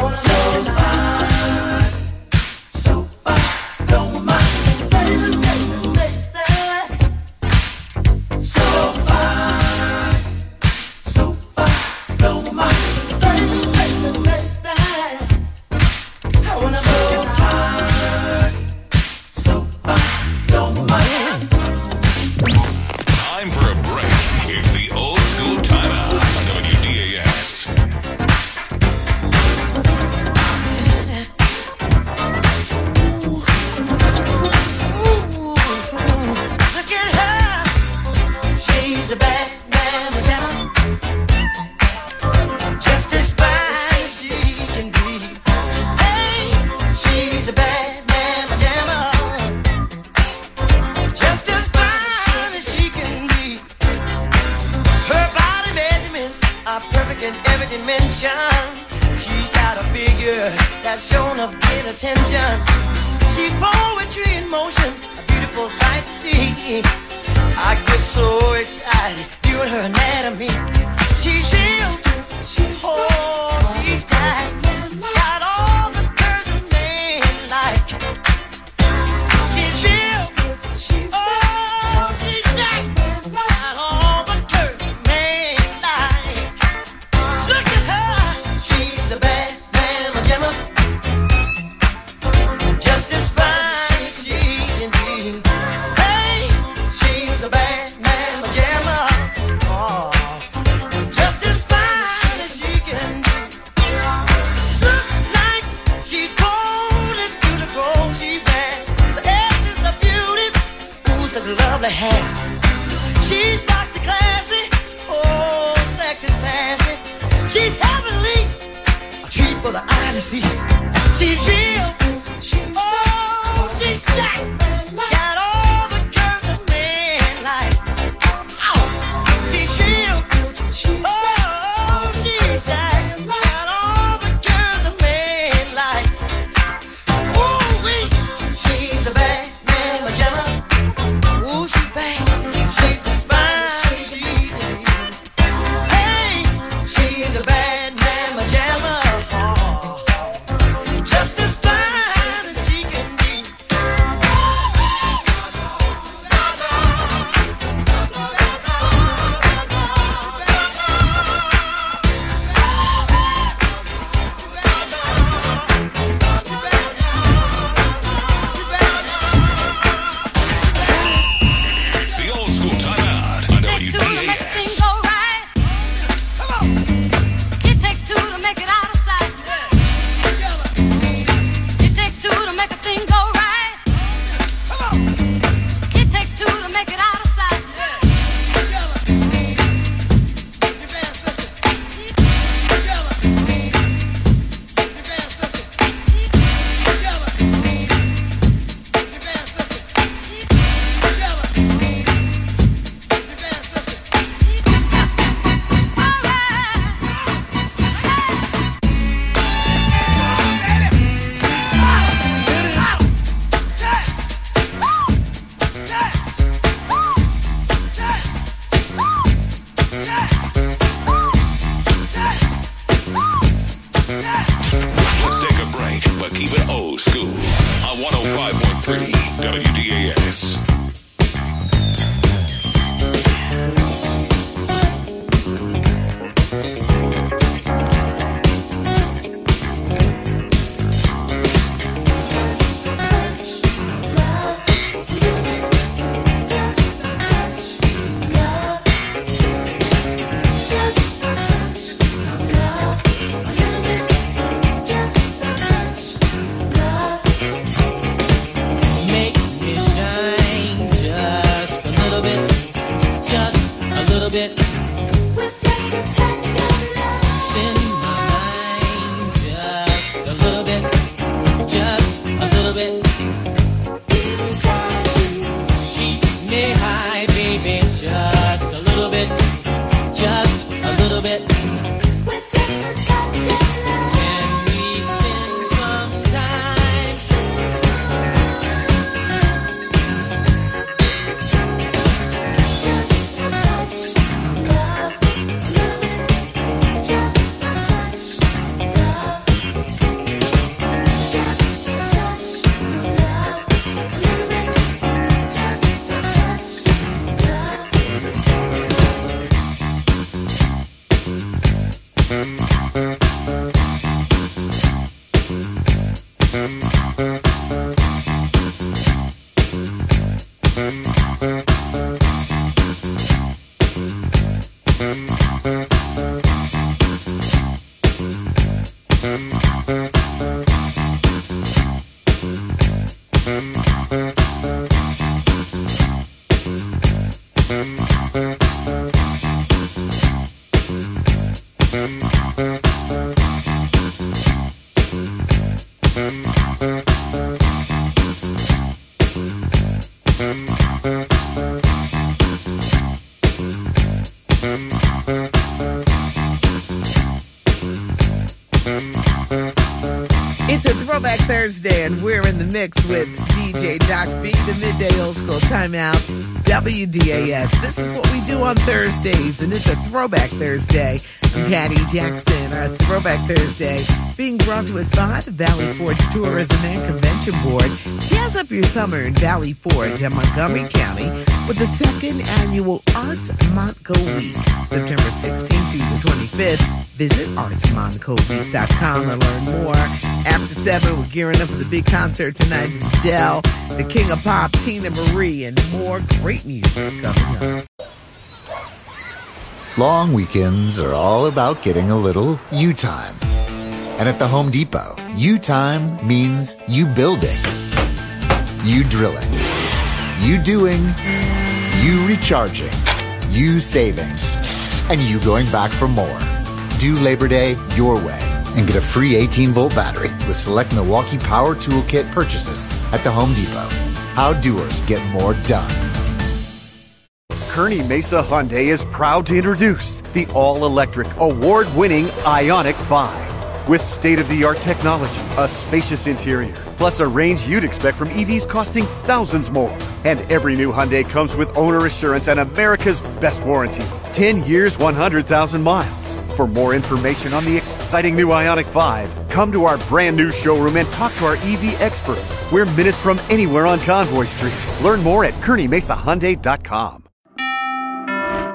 so fine. are perfect in every dimension. She's got a figure that's shown of great attention. She's poetry in motion, a beautiful sight to see. I get so excited viewing her anatomy. She's real, she's oh, she's tight. such lovely hair. She's boxy classy, oh, sexy sassy. She's heavenly, a treat for the eye to see. She's real, she's oh, she's that. Mm-hmm. Midday old school timeout, WDAS. This is what we do on Thursdays, and it's a Throwback Thursday. I'm Patty Jackson. Our Throwback Thursday being brought to us by the Valley Forge Tourism and Convention Board. Jazz up your summer in Valley Forge and Montgomery County with the second annual Art Montco Week, September 16th through the 25th. Visit artsmontcoweek.com to learn more. After 7, we're gearing up for the big concert tonight Dell, the King of Pop, Teena Marie, and more great music coming up. Long weekends are all about getting a little you time. And at the Home Depot, you time means you building, you drilling, you doing, you recharging, you saving, and you going back for more. Do Labor Day your way and get a free 18 volt battery with select Milwaukee Power Toolkit purchases at the Home Depot. How doers get more done. Kearney Mesa Hyundai is proud to introduce the all electric, award winning Ioniq 5. With state of the art technology, a spacious interior, plus a range you'd expect from EVs costing thousands more. And every new Hyundai comes with owner assurance and America's best warranty 10 years, 100,000 miles. For more information on the exciting new Ioniq 5, come to our brand new showroom and talk to our EV experts. We're minutes from anywhere on Convoy Street. Learn more at KearneyMesaHyundai.com.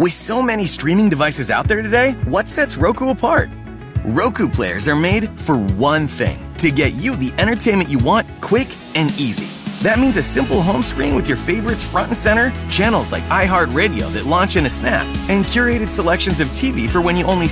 With so many streaming devices out there today, what sets Roku apart? Roku players are made for one thing to get you the entertainment you want quick and easy. That means a simple home screen with your favorites front and center, channels like iHeartRadio that launch in a snap, and curated selections of TV for when you only